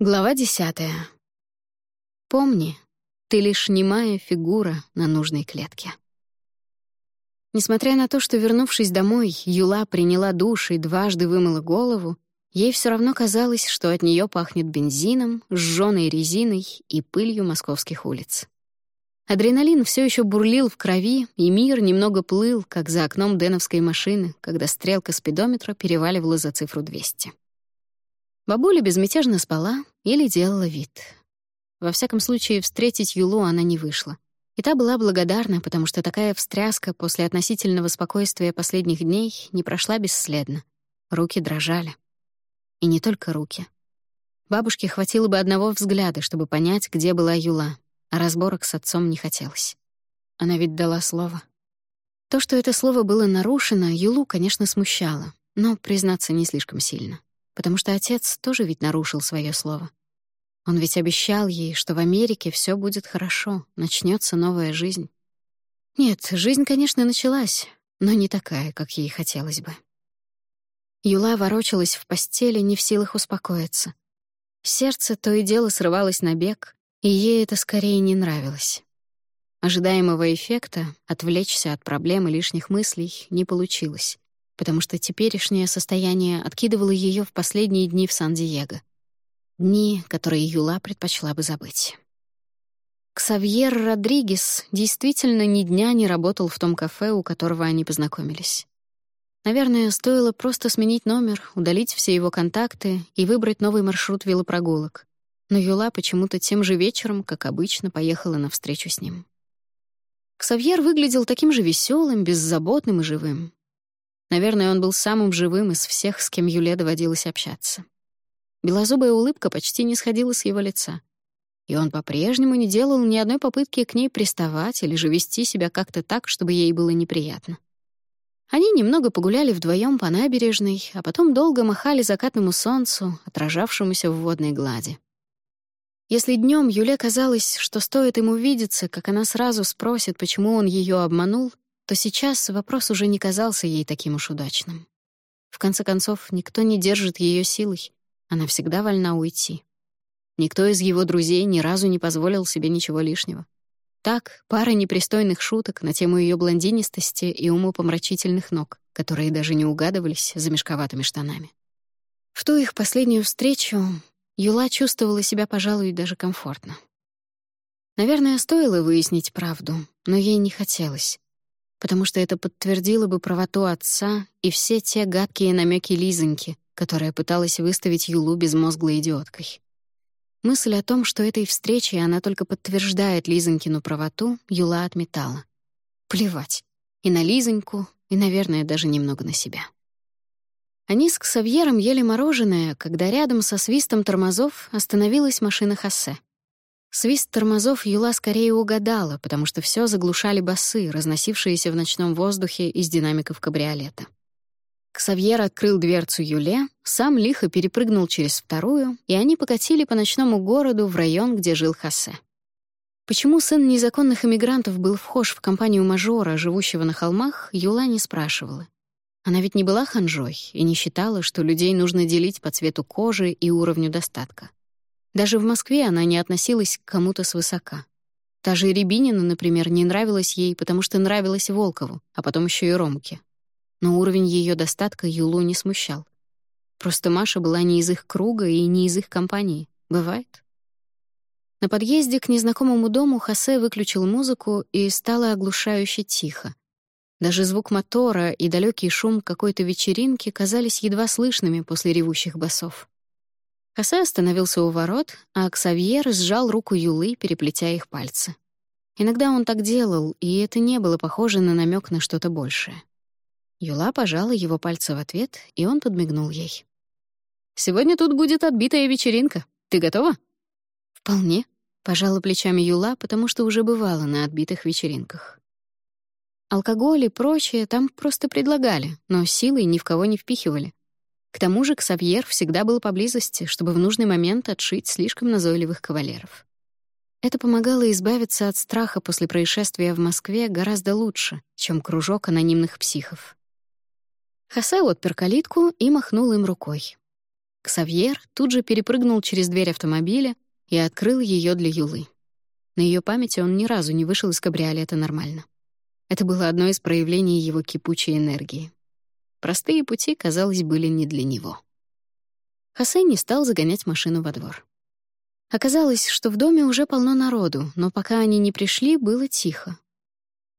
Глава десятая. Помни, ты лишь немая фигура на нужной клетке. Несмотря на то, что, вернувшись домой, Юла приняла душ и дважды вымыла голову, ей все равно казалось, что от нее пахнет бензином, сжёной резиной и пылью московских улиц. Адреналин все еще бурлил в крови, и мир немного плыл, как за окном деновской машины, когда стрелка спидометра переваливала за цифру 200. Бабуля безмятежно спала или делала вид. Во всяком случае, встретить Юлу она не вышла. И та была благодарна, потому что такая встряска после относительного спокойствия последних дней не прошла бесследно. Руки дрожали. И не только руки. Бабушке хватило бы одного взгляда, чтобы понять, где была Юла, а разборок с отцом не хотелось. Она ведь дала слово. То, что это слово было нарушено, Юлу, конечно, смущало, но, признаться, не слишком сильно потому что отец тоже ведь нарушил свое слово. Он ведь обещал ей, что в Америке все будет хорошо, начнется новая жизнь. Нет, жизнь, конечно, началась, но не такая, как ей хотелось бы. Юла ворочалась в постели, не в силах успокоиться. Сердце то и дело срывалось на бег, и ей это скорее не нравилось. Ожидаемого эффекта, отвлечься от проблем и лишних мыслей, не получилось потому что теперешнее состояние откидывало ее в последние дни в Сан-Диего. Дни, которые Юла предпочла бы забыть. Ксавьер Родригес действительно ни дня не работал в том кафе, у которого они познакомились. Наверное, стоило просто сменить номер, удалить все его контакты и выбрать новый маршрут велопрогулок. Но Юла почему-то тем же вечером, как обычно, поехала на встречу с ним. Ксавьер выглядел таким же веселым, беззаботным и живым. Наверное, он был самым живым из всех, с кем Юле доводилось общаться. Белозубая улыбка почти не сходила с его лица. И он по-прежнему не делал ни одной попытки к ней приставать или же вести себя как-то так, чтобы ей было неприятно. Они немного погуляли вдвоем по набережной, а потом долго махали закатному солнцу, отражавшемуся в водной глади. Если днем Юле казалось, что стоит ему видеться, как она сразу спросит, почему он ее обманул, то сейчас вопрос уже не казался ей таким уж удачным. В конце концов, никто не держит ее силой, она всегда вольна уйти. Никто из его друзей ни разу не позволил себе ничего лишнего. Так, пара непристойных шуток на тему ее блондинистости и умопомрачительных ног, которые даже не угадывались за мешковатыми штанами. В ту их последнюю встречу Юла чувствовала себя, пожалуй, даже комфортно. Наверное, стоило выяснить правду, но ей не хотелось потому что это подтвердило бы правоту отца и все те гадкие намеки Лизоньки, которая пыталась выставить Юлу безмозглой идиоткой. Мысль о том, что этой встречей она только подтверждает Лизонькину правоту, Юла отметала. Плевать. И на Лизоньку, и, наверное, даже немного на себя. Они с Ксавьером ели мороженое, когда рядом со свистом тормозов остановилась машина Хоссе. Свист тормозов Юла скорее угадала, потому что все заглушали басы, разносившиеся в ночном воздухе из динамиков кабриолета. Ксавьер открыл дверцу Юле, сам лихо перепрыгнул через вторую, и они покатили по ночному городу в район, где жил Хосе. Почему сын незаконных эмигрантов был вхож в компанию мажора, живущего на холмах, Юла не спрашивала. Она ведь не была ханжой и не считала, что людей нужно делить по цвету кожи и уровню достатка. Даже в Москве она не относилась к кому-то свысока. Та же Рябинина, например, не нравилась ей, потому что нравилась Волкову, а потом еще и Ромке. Но уровень ее достатка Юлу не смущал. Просто Маша была не из их круга и не из их компании. Бывает. На подъезде к незнакомому дому Хосе выключил музыку, и стало оглушающе тихо. Даже звук мотора и далекий шум какой-то вечеринки казались едва слышными после ревущих басов. Хосе остановился у ворот, а Ксавьер сжал руку Юлы, переплетя их пальцы. Иногда он так делал, и это не было похоже на намек на что-то большее. Юла пожала его пальцы в ответ, и он подмигнул ей. «Сегодня тут будет отбитая вечеринка. Ты готова?» «Вполне», — пожала плечами Юла, потому что уже бывала на отбитых вечеринках. Алкоголь и прочее там просто предлагали, но силой ни в кого не впихивали. К тому же Ксавьер всегда был поблизости, чтобы в нужный момент отшить слишком назойливых кавалеров. Это помогало избавиться от страха после происшествия в Москве гораздо лучше, чем кружок анонимных психов. Хосе отпер калитку и махнул им рукой. Ксавьер тут же перепрыгнул через дверь автомобиля и открыл ее для Юлы. На ее памяти он ни разу не вышел из кабриолета нормально. Это было одно из проявлений его кипучей энергии. Простые пути, казалось, были не для него. Хосе не стал загонять машину во двор. Оказалось, что в доме уже полно народу, но пока они не пришли, было тихо.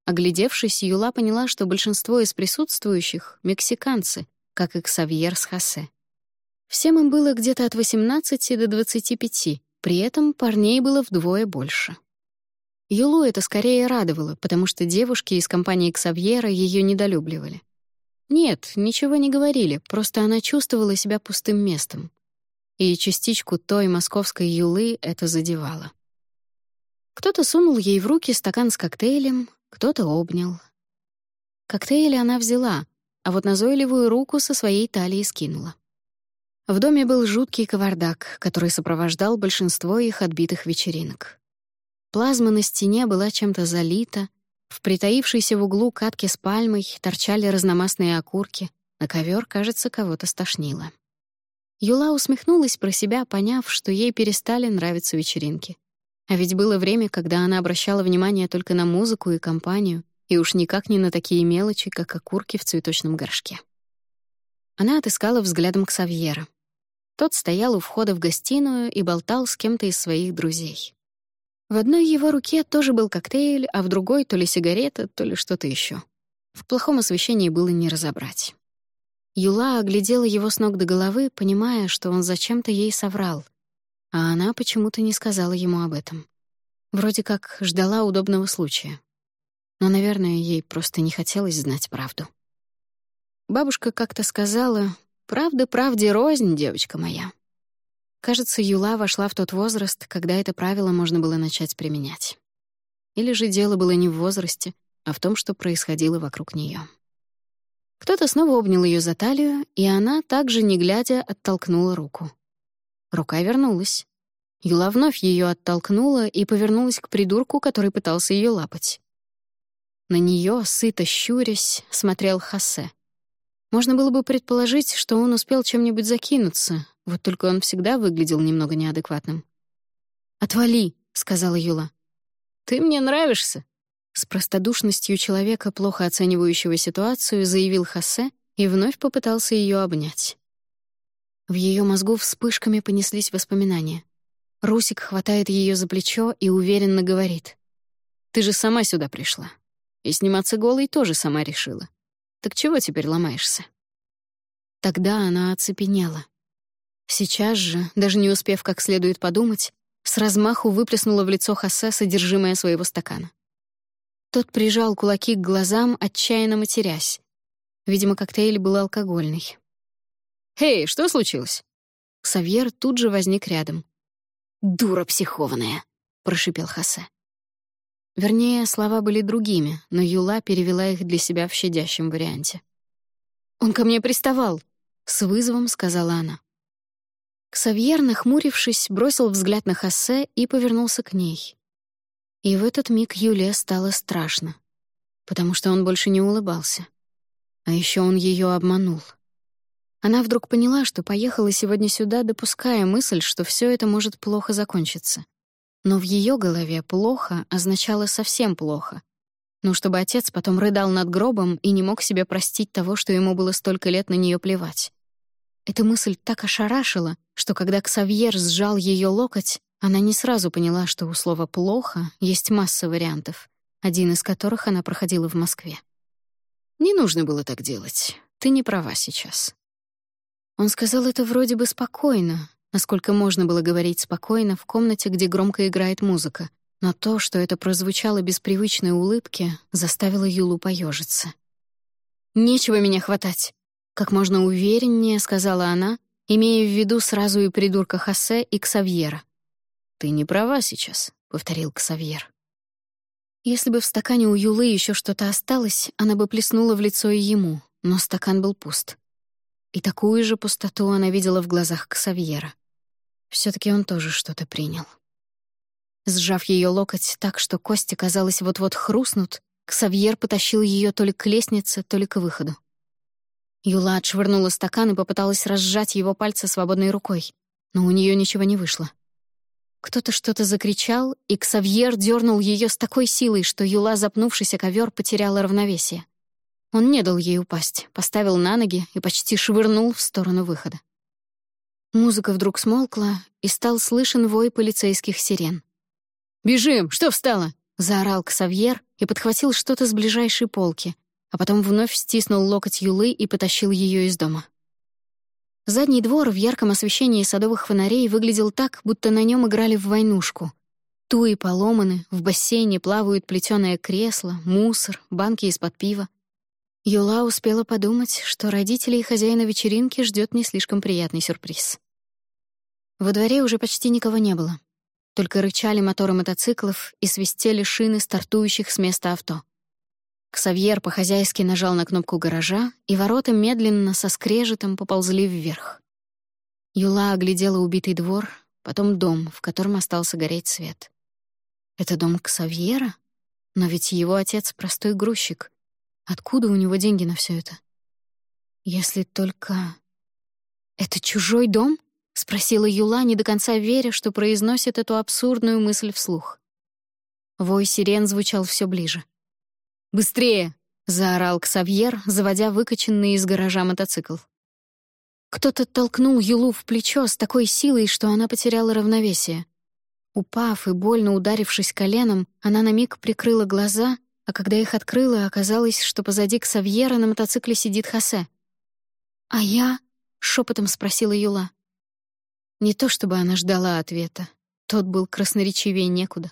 Оглядевшись, Юла поняла, что большинство из присутствующих — мексиканцы, как и Ксавьер с Хосе. Всем им было где-то от 18 до 25, при этом парней было вдвое больше. Юлу это скорее радовало, потому что девушки из компании Ксавьера ее недолюбливали. Нет, ничего не говорили, просто она чувствовала себя пустым местом. И частичку той московской Юлы это задевало. Кто-то сунул ей в руки стакан с коктейлем, кто-то обнял. Коктейль она взяла, а вот назойливую руку со своей талии скинула. В доме был жуткий кавардак, который сопровождал большинство их отбитых вечеринок. Плазма на стене была чем-то залита, в притаившейся в углу катке с пальмой торчали разномастные окурки, на ковер, кажется, кого-то стошнило. Юла усмехнулась про себя, поняв, что ей перестали нравиться вечеринки. А ведь было время, когда она обращала внимание только на музыку и компанию, и уж никак не на такие мелочи, как окурки в цветочном горшке. Она отыскала взглядом Ксавьера. Тот стоял у входа в гостиную и болтал с кем-то из своих друзей. В одной его руке тоже был коктейль, а в другой то ли сигарета, то ли что-то еще. В плохом освещении было не разобрать. Юла оглядела его с ног до головы, понимая, что он зачем-то ей соврал, а она почему-то не сказала ему об этом. Вроде как ждала удобного случая. Но, наверное, ей просто не хотелось знать правду. Бабушка как-то сказала, «Правда правде рознь, девочка моя». Кажется, Юла вошла в тот возраст, когда это правило можно было начать применять. Или же дело было не в возрасте, а в том, что происходило вокруг нее. Кто-то снова обнял ее за талию, и она, также не глядя, оттолкнула руку. Рука вернулась. Юла вновь ее оттолкнула и повернулась к придурку, который пытался ее лапать. На нее, сыто щурясь, смотрел Хосе. Можно было бы предположить, что он успел чем-нибудь закинуться, вот только он всегда выглядел немного неадекватным. «Отвали», — сказала Юла. «Ты мне нравишься», — с простодушностью человека, плохо оценивающего ситуацию, заявил Хосе и вновь попытался ее обнять. В ее мозгу вспышками понеслись воспоминания. Русик хватает ее за плечо и уверенно говорит. «Ты же сама сюда пришла. И сниматься голой тоже сама решила. Так чего теперь ломаешься?» Тогда она оцепенела. Сейчас же, даже не успев как следует подумать, с размаху выплеснула в лицо Хосе содержимое своего стакана. Тот прижал кулаки к глазам, отчаянно матерясь. Видимо, коктейль был алкогольный. «Эй, что случилось?» Ксавьер тут же возник рядом. «Дура психованная», — прошипел Хосе. Вернее, слова были другими, но Юла перевела их для себя в щадящем варианте. «Он ко мне приставал», — с вызовом сказала она. Ксавьер, нахмурившись, бросил взгляд на Хосе и повернулся к ней. И в этот миг Юле стало страшно, потому что он больше не улыбался. А еще он ее обманул. Она вдруг поняла, что поехала сегодня сюда, допуская мысль, что все это может плохо закончиться. Но в ее голове «плохо» означало совсем плохо. Ну, чтобы отец потом рыдал над гробом и не мог себе простить того, что ему было столько лет на нее плевать. Эта мысль так ошарашила, что когда Ксавьер сжал ее локоть, она не сразу поняла, что у слова «плохо» есть масса вариантов, один из которых она проходила в Москве. «Не нужно было так делать. Ты не права сейчас». Он сказал это вроде бы спокойно, насколько можно было говорить спокойно в комнате, где громко играет музыка, но то, что это прозвучало без привычной улыбки, заставило Юлу поежиться. «Нечего меня хватать. Как можно увереннее сказала она, имея в виду сразу и придурка Хосе, и Ксавьера. «Ты не права сейчас», — повторил Ксавьер. Если бы в стакане у Юлы еще что-то осталось, она бы плеснула в лицо и ему, но стакан был пуст. И такую же пустоту она видела в глазах Ксавьера. все таки он тоже что-то принял. Сжав ее локоть так, что кости, казалось, вот-вот хрустнут, Ксавьер потащил ее то ли к лестнице, то ли к выходу. Юла отшвырнула стакан и попыталась разжать его пальцы свободной рукой, но у нее ничего не вышло. Кто-то что-то закричал, и Ксавьер дернул ее с такой силой, что Юла, запнувшись о ковер, потеряла равновесие. Он не дал ей упасть, поставил на ноги и почти швырнул в сторону выхода. Музыка вдруг смолкла, и стал слышен вой полицейских сирен. «Бежим! Что встала?» — заорал Ксавьер и подхватил что-то с ближайшей полки, а потом вновь стиснул локоть Юлы и потащил ее из дома. Задний двор в ярком освещении садовых фонарей выглядел так, будто на нем играли в войнушку. Туи поломаны, в бассейне плавают плетёное кресло, мусор, банки из-под пива. Юла успела подумать, что родителей хозяина вечеринки ждет не слишком приятный сюрприз. Во дворе уже почти никого не было. Только рычали моторы мотоциклов и свистели шины стартующих с места авто. Ксавьер по-хозяйски нажал на кнопку гаража, и ворота медленно со скрежетом поползли вверх. Юла оглядела убитый двор, потом дом, в котором остался гореть свет. Это дом Ксавьера? Но ведь его отец — простой грузчик. Откуда у него деньги на все это? Если только... «Это чужой дом?» — спросила Юла, не до конца веря, что произносит эту абсурдную мысль вслух. Вой сирен звучал все ближе. «Быстрее!» — заорал Ксавьер, заводя выкачанный из гаража мотоцикл. Кто-то толкнул Юлу в плечо с такой силой, что она потеряла равновесие. Упав и больно ударившись коленом, она на миг прикрыла глаза, а когда их открыла, оказалось, что позади Ксавьера на мотоцикле сидит Хосе. «А я?» — шепотом спросила Юла. Не то чтобы она ждала ответа. Тот был красноречивее некуда.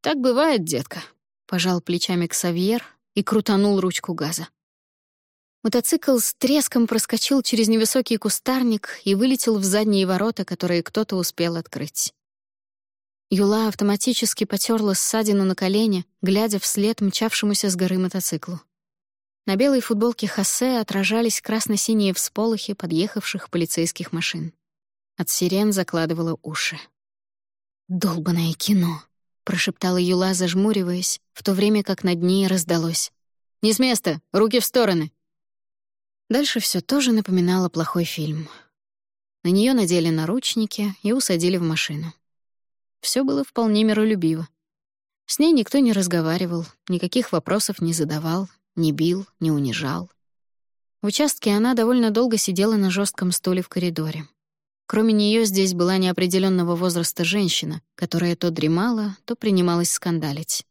«Так бывает, детка», пожал плечами Ксавьер и крутанул ручку газа. Мотоцикл с треском проскочил через невысокий кустарник и вылетел в задние ворота, которые кто-то успел открыть. Юла автоматически потерла ссадину на колене, глядя вслед мчавшемуся с горы мотоциклу. На белой футболке Хосе отражались красно-синие всполохи подъехавших полицейских машин. От сирен закладывало уши. «Долбанное кино!» — прошептала Юла, зажмуриваясь, в то время как над ней раздалось. «Не с места! Руки в стороны!» Дальше все тоже напоминало плохой фильм. На нее надели наручники и усадили в машину. Все было вполне миролюбиво. С ней никто не разговаривал, никаких вопросов не задавал, не бил, не унижал. В участке она довольно долго сидела на жестком стуле в коридоре. Кроме нее здесь была неопределенного возраста женщина, которая то дремала, то принималась скандалить.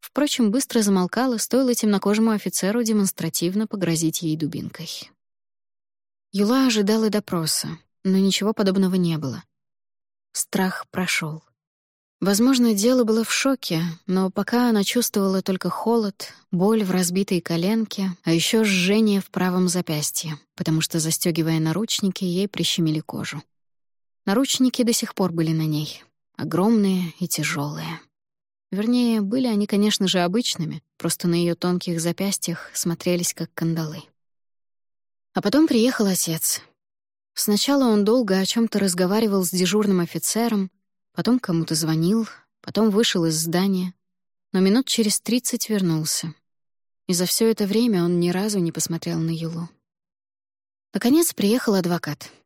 Впрочем, быстро замолкала, стоило темнокожему офицеру демонстративно погрозить ей дубинкой. Юла ожидала допроса, но ничего подобного не было. Страх прошел. Возможно, дело было в шоке, но пока она чувствовала только холод, боль в разбитой коленке, а еще жжение в правом запястье, потому что, застегивая наручники, ей прищемили кожу. Наручники до сих пор были на ней. Огромные и тяжелые. Вернее, были они, конечно же, обычными, просто на ее тонких запястьях смотрелись как кандалы. А потом приехал отец. Сначала он долго о чем то разговаривал с дежурным офицером, потом кому-то звонил, потом вышел из здания, но минут через тридцать вернулся. И за все это время он ни разу не посмотрел на Юлу. Наконец приехал адвокат —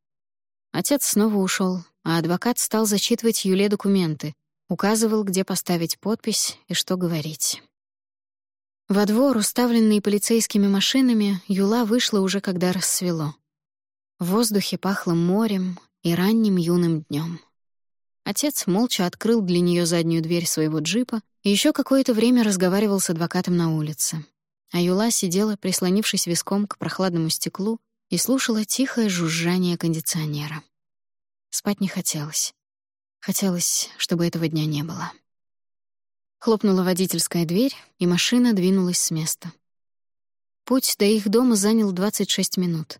Отец снова ушел, а адвокат стал зачитывать Юле документы, указывал, где поставить подпись и что говорить. Во двор, уставленный полицейскими машинами, Юла вышла уже когда рассвело. В воздухе пахло морем и ранним юным днем. Отец молча открыл для нее заднюю дверь своего джипа и еще какое-то время разговаривал с адвокатом на улице. А Юла сидела, прислонившись виском к прохладному стеклу, и слушала тихое жужжание кондиционера. Спать не хотелось. Хотелось, чтобы этого дня не было. Хлопнула водительская дверь, и машина двинулась с места. Путь до их дома занял 26 минут.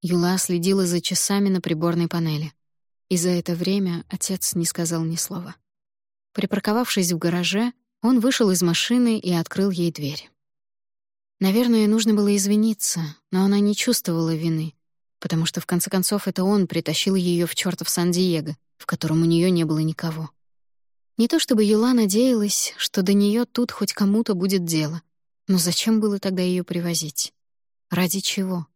Юла следила за часами на приборной панели. И за это время отец не сказал ни слова. Припарковавшись в гараже, он вышел из машины и открыл ей дверь. Наверное, нужно было извиниться, но она не чувствовала вины, потому что в конце концов это он притащил ее в чёртов Сан-Диего, в котором у нее не было никого. Не то чтобы Юла надеялась, что до нее тут хоть кому-то будет дело, но зачем было тогда ее привозить? Ради чего?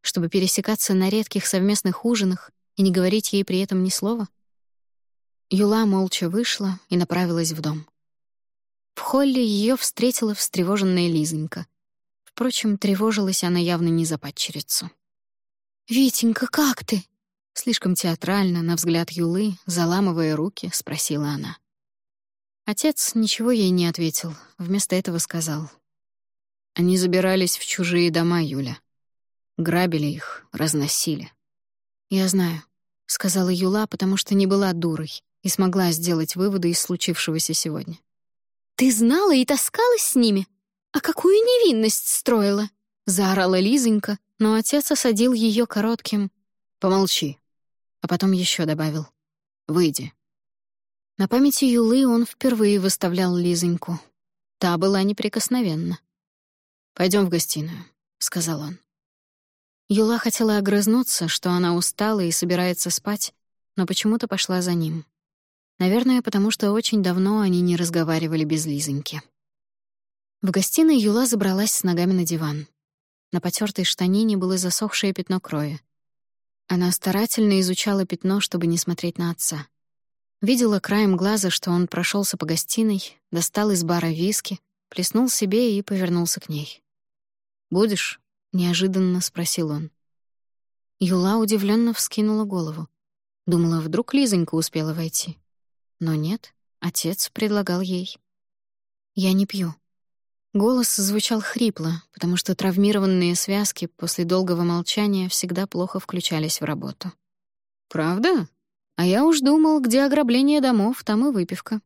чтобы пересекаться на редких совместных ужинах и не говорить ей при этом ни слова? Юла молча вышла и направилась в дом. В холле ее встретила встревоженная Лизонька. Впрочем, тревожилась она явно не за падчерицу. «Витенька, как ты?» Слишком театрально, на взгляд Юлы, заламывая руки, спросила она. Отец ничего ей не ответил, вместо этого сказал. Они забирались в чужие дома, Юля. Грабили их, разносили. «Я знаю», — сказала Юла, потому что не была дурой и смогла сделать выводы из случившегося сегодня. «Ты знала и таскалась с ними? А какую невинность строила?» — заорала Лизонька, но отец осадил ее коротким «Помолчи», а потом еще добавил «Выйди». На памяти Юлы он впервые выставлял Лизоньку. Та была неприкосновенна. Пойдем в гостиную», — сказал он. Юла хотела огрызнуться, что она устала и собирается спать, но почему-то пошла за ним. Наверное, потому что очень давно они не разговаривали без Лизоньки. В гостиной Юла забралась с ногами на диван. На потертой штанине было засохшее пятно крови. Она старательно изучала пятно, чтобы не смотреть на отца. Видела краем глаза, что он прошелся по гостиной, достал из бара виски, плеснул себе и повернулся к ней. «Будешь?» — неожиданно спросил он. Юла удивленно вскинула голову. Думала, вдруг Лизонька успела войти. Но нет, отец предлагал ей. «Я не пью». Голос звучал хрипло, потому что травмированные связки после долгого молчания всегда плохо включались в работу. «Правда? А я уж думал, где ограбление домов, там и выпивка».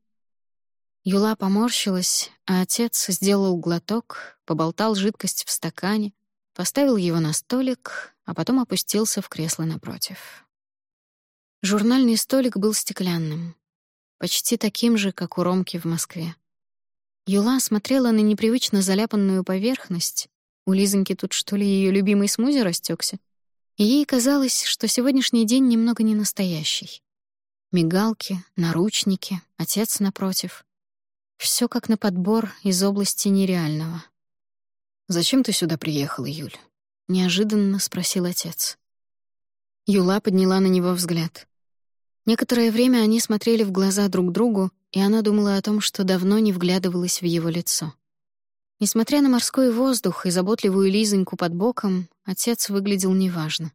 Юла поморщилась, а отец сделал глоток, поболтал жидкость в стакане, поставил его на столик, а потом опустился в кресло напротив. Журнальный столик был стеклянным, почти таким же, как у Ромки в Москве. Юла смотрела на непривычно заляпанную поверхность. У Лизоньки тут, что ли, ее любимый смузи растекся, И ей казалось, что сегодняшний день немного не настоящий. Мигалки, наручники, отец напротив. Все как на подбор из области нереального. «Зачем ты сюда приехала, Юль?» — неожиданно спросил отец. Юла подняла на него взгляд. Некоторое время они смотрели в глаза друг другу, и она думала о том, что давно не вглядывалась в его лицо. Несмотря на морской воздух и заботливую Лизоньку под боком, отец выглядел неважно.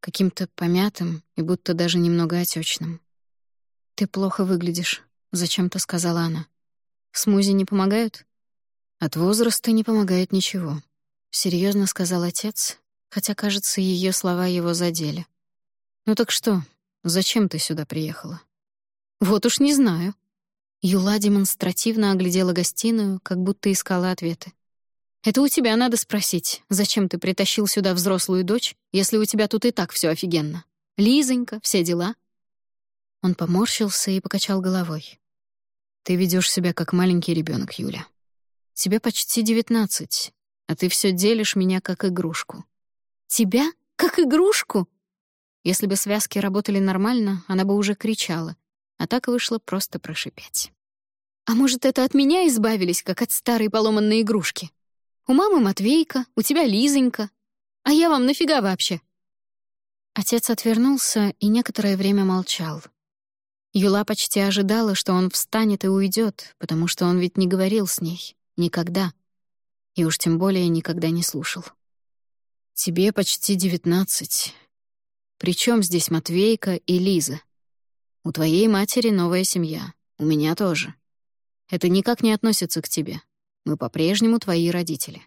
Каким-то помятым и будто даже немного отечным. «Ты плохо выглядишь», — зачем-то сказала она. Смузи не помогают? От возраста не помогает ничего, серьезно сказал отец, хотя, кажется, ее слова его задели. Ну так что, зачем ты сюда приехала? Вот уж не знаю. Юла демонстративно оглядела гостиную, как будто искала ответы. Это у тебя надо спросить, зачем ты притащил сюда взрослую дочь, если у тебя тут и так все офигенно. Лизонька, все дела. Он поморщился и покачал головой. Ты ведешь себя как маленький ребенок, Юля. Тебе почти девятнадцать, а ты все делишь меня как игрушку. Тебя? Как игрушку? Если бы связки работали нормально, она бы уже кричала, а так вышло просто прошипеть. А может, это от меня избавились, как от старой поломанной игрушки? У мамы Матвейка, у тебя Лизонька. А я вам нафига вообще? Отец отвернулся и некоторое время молчал, Юла почти ожидала, что он встанет и уйдет, потому что он ведь не говорил с ней. Никогда. И уж тем более никогда не слушал. «Тебе почти девятнадцать. Причем здесь Матвейка и Лиза? У твоей матери новая семья, у меня тоже. Это никак не относится к тебе. Мы по-прежнему твои родители».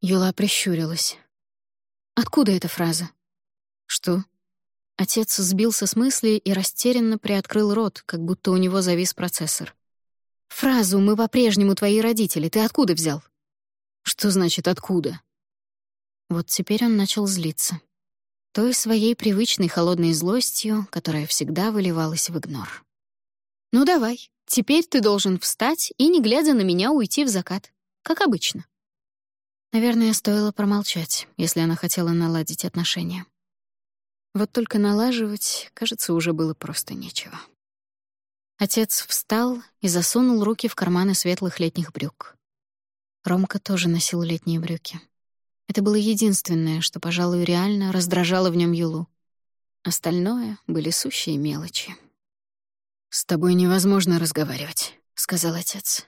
Юла прищурилась. «Откуда эта фраза?» «Что?» Отец сбился с мысли и растерянно приоткрыл рот, как будто у него завис процессор. «Фразу «мы по-прежнему твои родители» ты откуда взял?» «Что значит «откуда»?» Вот теперь он начал злиться. Той своей привычной холодной злостью, которая всегда выливалась в игнор. «Ну давай, теперь ты должен встать и, не глядя на меня, уйти в закат, как обычно». Наверное, стоило промолчать, если она хотела наладить отношения. Вот только налаживать, кажется, уже было просто нечего. Отец встал и засунул руки в карманы светлых летних брюк. Ромка тоже носил летние брюки. Это было единственное, что, пожалуй, реально раздражало в нем Юлу. Остальное были сущие мелочи. «С тобой невозможно разговаривать», — сказал отец.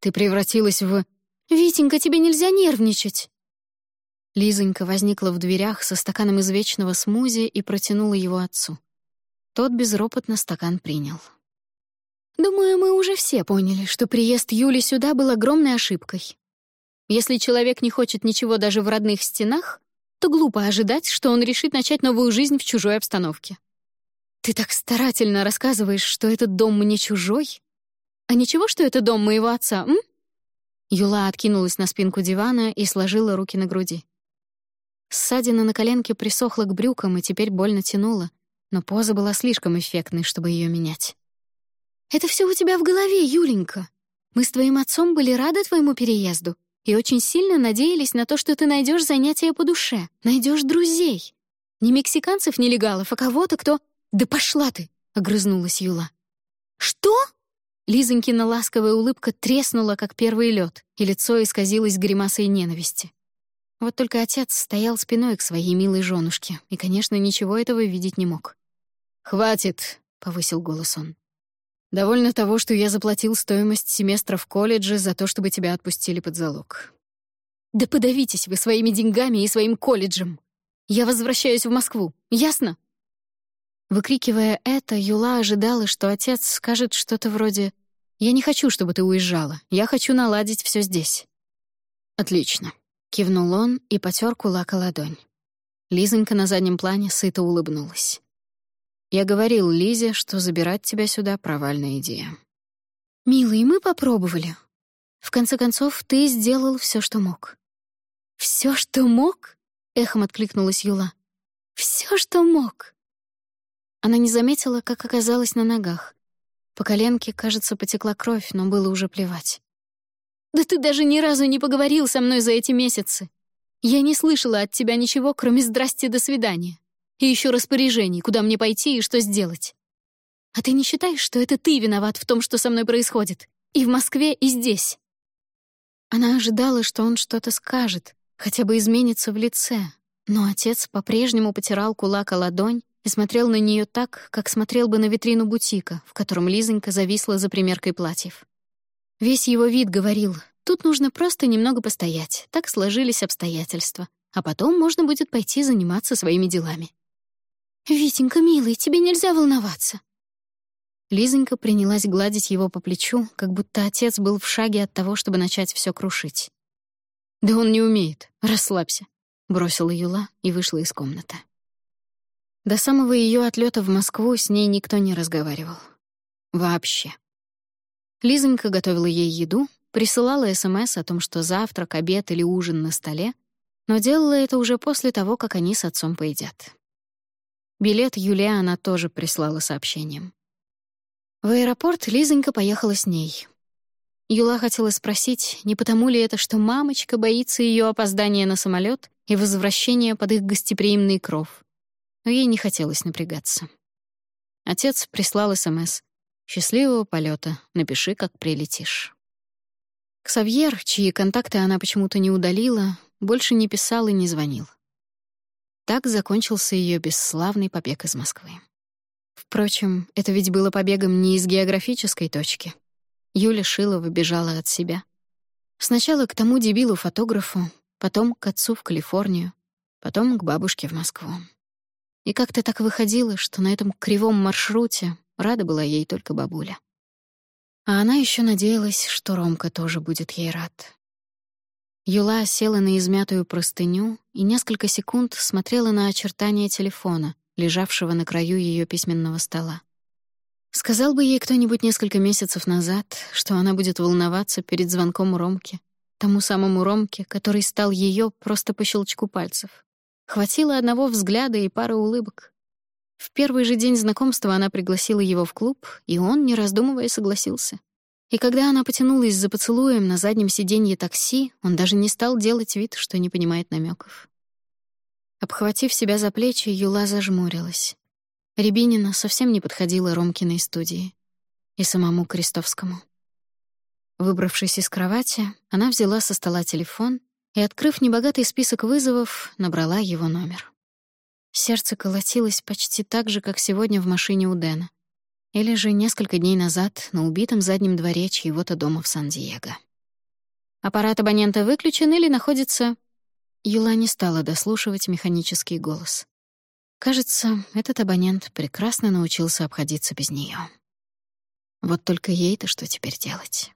«Ты превратилась в...» «Витенька, тебе нельзя нервничать!» Лизонька возникла в дверях со стаканом извечного смузи и протянула его отцу. Тот безропотно стакан принял. «Думаю, мы уже все поняли, что приезд Юли сюда был огромной ошибкой. Если человек не хочет ничего даже в родных стенах, то глупо ожидать, что он решит начать новую жизнь в чужой обстановке. Ты так старательно рассказываешь, что этот дом мне чужой. А ничего, что это дом моего отца, м?» Юла откинулась на спинку дивана и сложила руки на груди. Ссадина на коленке присохла к брюкам и теперь больно тянула, но поза была слишком эффектной, чтобы ее менять. «Это все у тебя в голове, Юленька. Мы с твоим отцом были рады твоему переезду и очень сильно надеялись на то, что ты найдешь занятия по душе, найдешь друзей. Не мексиканцев-нелегалов, а кого-то, кто... «Да пошла ты!» — огрызнулась Юла. «Что?» Лизонькина ласковая улыбка треснула, как первый лед, и лицо исказилось гримасой ненависти. Вот только отец стоял спиной к своей милой женушке и, конечно, ничего этого видеть не мог. «Хватит!» — повысил голос он. «Довольно того, что я заплатил стоимость семестра в колледже за то, чтобы тебя отпустили под залог». «Да подавитесь вы своими деньгами и своим колледжем! Я возвращаюсь в Москву, ясно?» Выкрикивая это, Юла ожидала, что отец скажет что-то вроде «Я не хочу, чтобы ты уезжала, я хочу наладить все здесь». «Отлично», — кивнул он и потер кулак о ладонь. Лизонька на заднем плане сыто улыбнулась. Я говорил Лизе, что забирать тебя сюда — провальная идея. «Милый, мы попробовали. В конце концов, ты сделал все, что мог». «Все, что мог?» — эхом откликнулась Юла. «Все, что мог». Она не заметила, как оказалась на ногах. По коленке, кажется, потекла кровь, но было уже плевать. «Да ты даже ни разу не поговорил со мной за эти месяцы. Я не слышала от тебя ничего, кроме «здрасте, до свидания» и еще распоряжений, куда мне пойти и что сделать. А ты не считаешь, что это ты виноват в том, что со мной происходит? И в Москве, и здесь?» Она ожидала, что он что-то скажет, хотя бы изменится в лице, но отец по-прежнему потирал кулак о ладонь и смотрел на нее так, как смотрел бы на витрину бутика, в котором Лизонька зависла за примеркой платьев. Весь его вид говорил, тут нужно просто немного постоять, так сложились обстоятельства, а потом можно будет пойти заниматься своими делами. «Витенька, милый, тебе нельзя волноваться». Лизонька принялась гладить его по плечу, как будто отец был в шаге от того, чтобы начать все крушить. «Да он не умеет, расслабься», — бросила Юла и вышла из комнаты. До самого ее отлета в Москву с ней никто не разговаривал. Вообще. Лизонька готовила ей еду, присылала СМС о том, что завтрак, обед или ужин на столе, но делала это уже после того, как они с отцом поедят. Билет Юлия она тоже прислала сообщением. В аэропорт Лизонька поехала с ней. Юла хотела спросить, не потому ли это, что мамочка боится ее опоздания на самолет и возвращения под их гостеприимный кров. Но ей не хотелось напрягаться. Отец прислал СМС. «Счастливого полета. Напиши, как прилетишь». Ксавьер, чьи контакты она почему-то не удалила, больше не писал и не звонил. Так закончился ее бесславный побег из Москвы. Впрочем, это ведь было побегом не из географической точки. Юля Шилова бежала от себя. Сначала к тому дебилу-фотографу, потом к отцу в Калифорнию, потом к бабушке в Москву. И как-то так выходило, что на этом кривом маршруте рада была ей только бабуля. А она еще надеялась, что Ромка тоже будет ей рад. Юла села на измятую простыню и несколько секунд смотрела на очертания телефона, лежавшего на краю ее письменного стола. Сказал бы ей кто-нибудь несколько месяцев назад, что она будет волноваться перед звонком Ромке, тому самому Ромке, который стал ее просто по щелчку пальцев. Хватило одного взгляда и пары улыбок. В первый же день знакомства она пригласила его в клуб, и он, не раздумывая, согласился. И когда она потянулась за поцелуем на заднем сиденье такси, он даже не стал делать вид, что не понимает намеков. Обхватив себя за плечи, Юла зажмурилась. Рябинина совсем не подходила Ромкиной студии. И самому Крестовскому. Выбравшись из кровати, она взяла со стола телефон и, открыв небогатый список вызовов, набрала его номер. Сердце колотилось почти так же, как сегодня в машине у Дэна. Или же несколько дней назад на убитом заднем дворе чьего-то дома в Сан-Диего. Аппарат абонента выключен или находится... Юла не стала дослушивать механический голос. Кажется, этот абонент прекрасно научился обходиться без нее. Вот только ей-то что теперь делать?